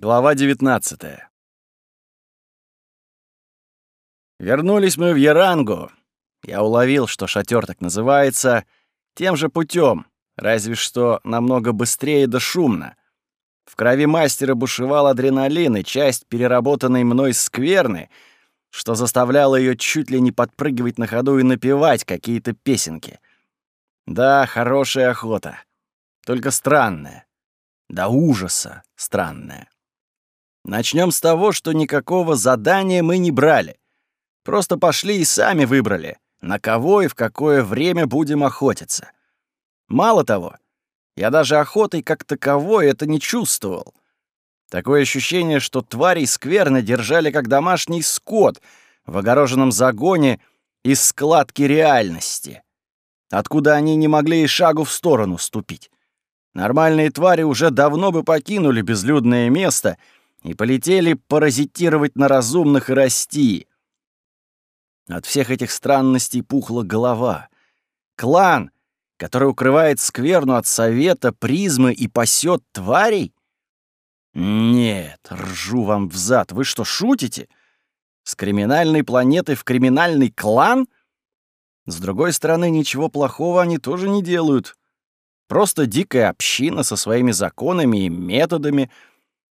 Глава 19 Вернулись мы в Ярангу. Я уловил, что шатер так называется, тем же путем, разве что намного быстрее да шумно. В крови мастера бушевал адреналин и часть переработанной мной скверны, что заставляло ее чуть ли не подпрыгивать на ходу и напевать какие-то песенки. Да, хорошая охота. Только странная. До ужаса странная. Начнем с того, что никакого задания мы не брали. Просто пошли и сами выбрали, на кого и в какое время будем охотиться. Мало того, я даже охотой как таковой это не чувствовал. Такое ощущение, что твари скверно держали как домашний скот в огороженном загоне из складки реальности, откуда они не могли и шагу в сторону ступить. Нормальные твари уже давно бы покинули безлюдное место — и полетели паразитировать на разумных и расти. От всех этих странностей пухла голова. Клан, который укрывает скверну от совета, призмы и пасет тварей? Нет, ржу вам взад. Вы что, шутите? С криминальной планеты в криминальный клан? С другой стороны, ничего плохого они тоже не делают. Просто дикая община со своими законами и методами —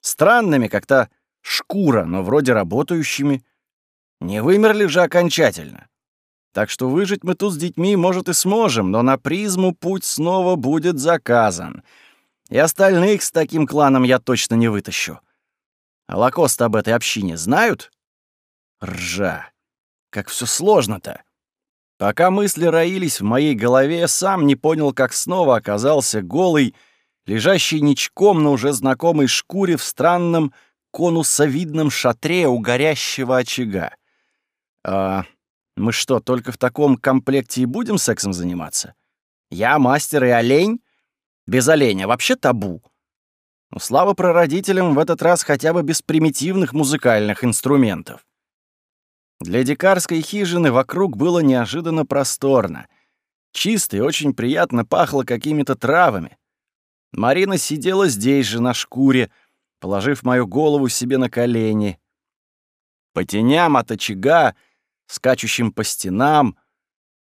Странными, как то шкура, но вроде работающими. Не вымерли же окончательно. Так что выжить мы тут с детьми, может, и сможем, но на призму путь снова будет заказан. И остальных с таким кланом я точно не вытащу. А Лакост об этой общине знают? Ржа. Как все сложно-то. Пока мысли роились в моей голове, сам не понял, как снова оказался голый, лежащий ничком на уже знакомой шкуре в странном конусовидном шатре у горящего очага. А мы что, только в таком комплекте и будем сексом заниматься? Я мастер и олень? Без оленя вообще табу. Ну, слава прародителям в этот раз хотя бы без примитивных музыкальных инструментов. Для дикарской хижины вокруг было неожиданно просторно. Чисто и очень приятно пахло какими-то травами. Марина сидела здесь же, на шкуре, положив мою голову себе на колени. По теням от очага, скачущим по стенам,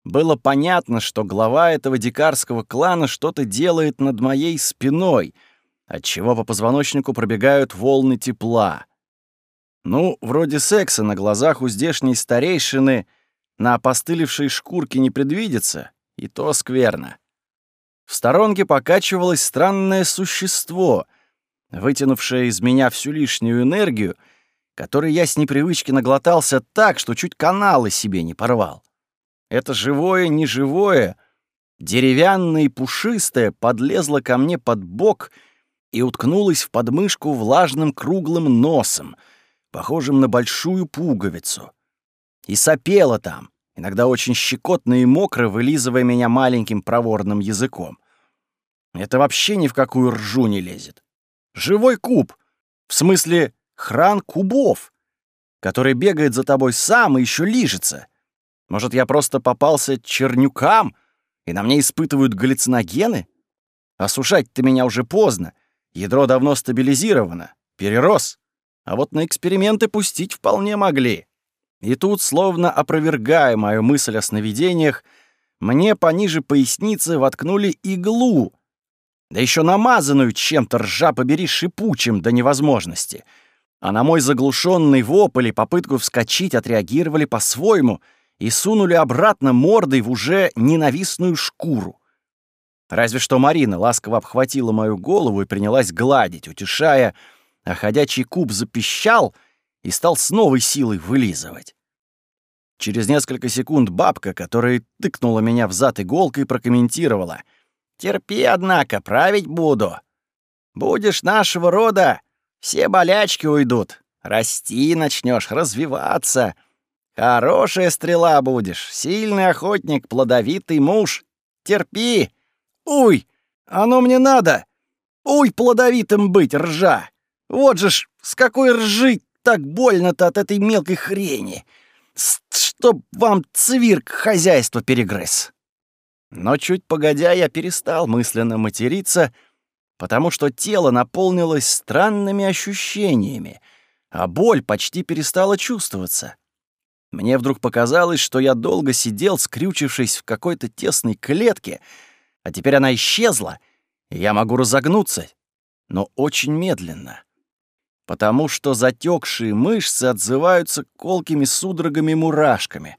было понятно, что глава этого дикарского клана что-то делает над моей спиной, отчего по позвоночнику пробегают волны тепла. Ну, вроде секса на глазах у здешней старейшины на опостылевшей шкурке не предвидится, и то скверно. В сторонке покачивалось странное существо, вытянувшее из меня всю лишнюю энергию, которой я с непривычки наглотался так, что чуть каналы себе не порвал. Это живое, неживое, деревянное и пушистое подлезло ко мне под бок и уткнулось в подмышку влажным круглым носом, похожим на большую пуговицу. И сопело там, иногда очень щекотно и мокро, вылизывая меня маленьким проворным языком. Это вообще ни в какую ржу не лезет. Живой куб. В смысле, хран кубов, который бегает за тобой сам и еще лижется. Может, я просто попался чернюкам, и на мне испытывают галлюциногены? Осушать-то меня уже поздно. Ядро давно стабилизировано. Перерос. А вот на эксперименты пустить вполне могли. И тут, словно опровергая мою мысль о сновидениях, мне пониже поясницы воткнули иглу, да еще намазанную чем-то, ржа побери, шипучим до невозможности. А на мой заглушенный вопль и попытку вскочить отреагировали по-своему и сунули обратно мордой в уже ненавистную шкуру. Разве что Марина ласково обхватила мою голову и принялась гладить, утешая, а ходячий куб запищал и стал с новой силой вылизывать. Через несколько секунд бабка, которая тыкнула меня в зад иголкой, прокомментировала — Терпи, однако, править буду. Будешь нашего рода, все болячки уйдут. Расти начнешь, развиваться. Хорошая стрела будешь, сильный охотник, плодовитый муж. Терпи. Уй, оно мне надо. Уй, плодовитым быть, ржа. Вот же ж, с какой ржи так больно-то от этой мелкой хрени. Чтоб вам цвирк хозяйство перегрыз. Но чуть погодя я перестал мысленно материться, потому что тело наполнилось странными ощущениями, а боль почти перестала чувствоваться. Мне вдруг показалось, что я долго сидел, скрючившись в какой-то тесной клетке, а теперь она исчезла, и я могу разогнуться, но очень медленно потому что затекшие мышцы отзываются колкими судорогами-мурашками.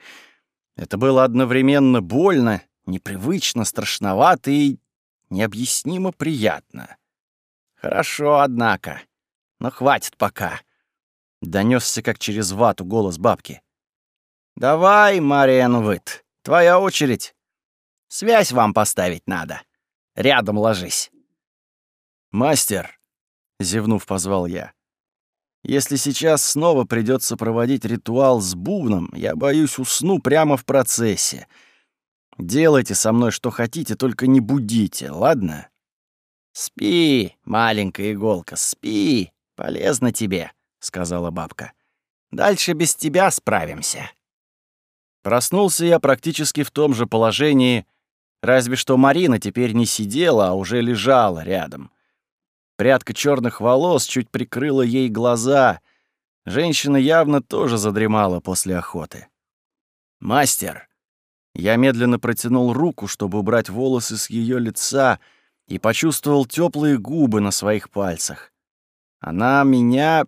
Это было одновременно больно, непривычно, страшновато и необъяснимо приятно. Хорошо, однако. Но хватит пока. Донесся как через вату голос бабки. «Давай, Мариан Вит, твоя очередь. Связь вам поставить надо. Рядом ложись». «Мастер», — зевнув, позвал я, если сейчас снова придется проводить ритуал с бубном, я боюсь, усну прямо в процессе. Делайте со мной что хотите, только не будите, ладно? Спи, маленькая иголка, спи, полезно тебе, сказала бабка. Дальше без тебя справимся. Проснулся я практически в том же положении, разве что Марина теперь не сидела, а уже лежала рядом. Прядка черных волос чуть прикрыла ей глаза. Женщина явно тоже задремала после охоты. «Мастер!» Я медленно протянул руку, чтобы убрать волосы с ее лица, и почувствовал теплые губы на своих пальцах. Она меня...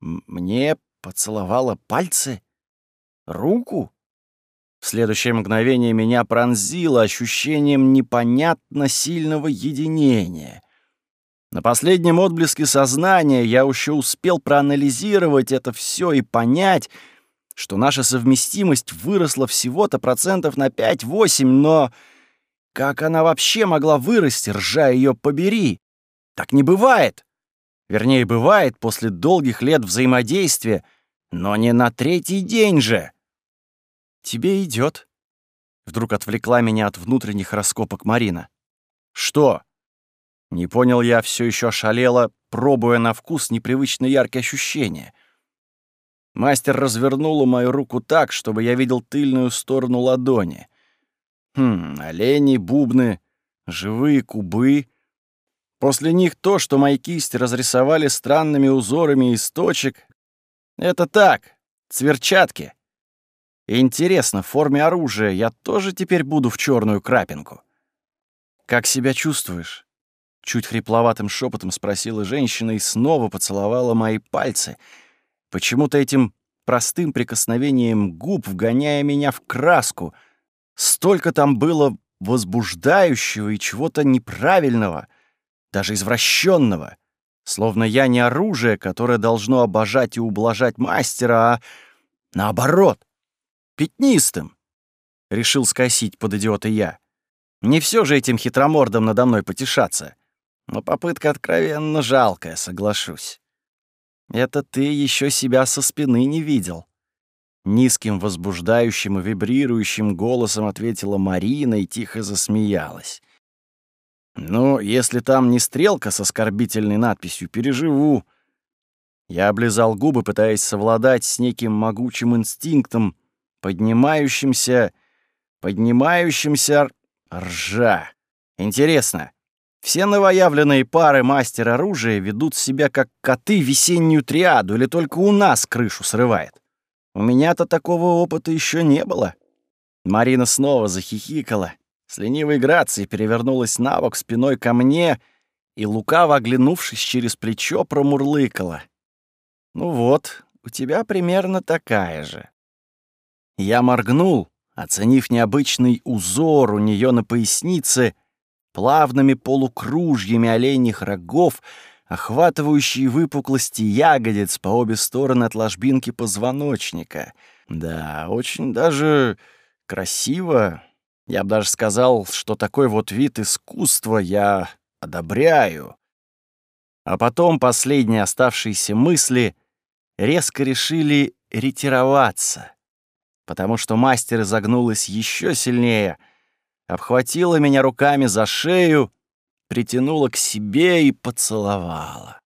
мне поцеловала пальцы? Руку? В следующее мгновение меня пронзило ощущением непонятно сильного единения. На последнем отблеске сознания я еще успел проанализировать это все и понять, что наша совместимость выросла всего-то процентов на 5-8, но как она вообще могла вырасти, ржа ее побери? Так не бывает. Вернее, бывает после долгих лет взаимодействия, но не на третий день же. Тебе идет. Вдруг отвлекла меня от внутренних раскопок Марина. Что? Не понял я, все еще ошалело, пробуя на вкус непривычно яркие ощущения. Мастер развернула мою руку так, чтобы я видел тыльную сторону ладони. Хм, олени, бубны, живые кубы. После них то, что мои кисти разрисовали странными узорами из точек. Это так, цверчатки. Интересно, в форме оружия я тоже теперь буду в черную крапинку. Как себя чувствуешь? Чуть хрипловатым шепотом спросила женщина и снова поцеловала мои пальцы. Почему-то этим простым прикосновением губ вгоняя меня в краску. Столько там было возбуждающего и чего-то неправильного, даже извращенного. Словно я не оружие, которое должно обожать и ублажать мастера, а наоборот, пятнистым. Решил скосить под идиота я. Не все же этим хитромордом надо мной потешаться. Но попытка откровенно жалкая, соглашусь. Это ты еще себя со спины не видел. Низким, возбуждающим и вибрирующим голосом ответила Марина и тихо засмеялась. «Ну, если там не стрелка с оскорбительной надписью, переживу». Я облизал губы, пытаясь совладать с неким могучим инстинктом, поднимающимся, поднимающимся ржа. Интересно, все новоявленные пары мастер оружия ведут себя как коты весеннюю триаду или только у нас крышу срывает. У меня-то такого опыта еще не было. Марина снова захихикала, с ленивой грацией перевернулась на бок спиной ко мне и, лукаво оглянувшись через плечо, промурлыкала. «Ну вот, у тебя примерно такая же». Я моргнул, оценив необычный узор у нее на пояснице — плавными полукружьями оленьих рогов, охватывающие выпуклости ягодиц по обе стороны от ложбинки позвоночника. Да, очень даже красиво. Я бы даже сказал, что такой вот вид искусства я одобряю. А потом последние оставшиеся мысли резко решили ретироваться, потому что мастер изогнулась еще сильнее — обхватила меня руками за шею, притянула к себе и поцеловала.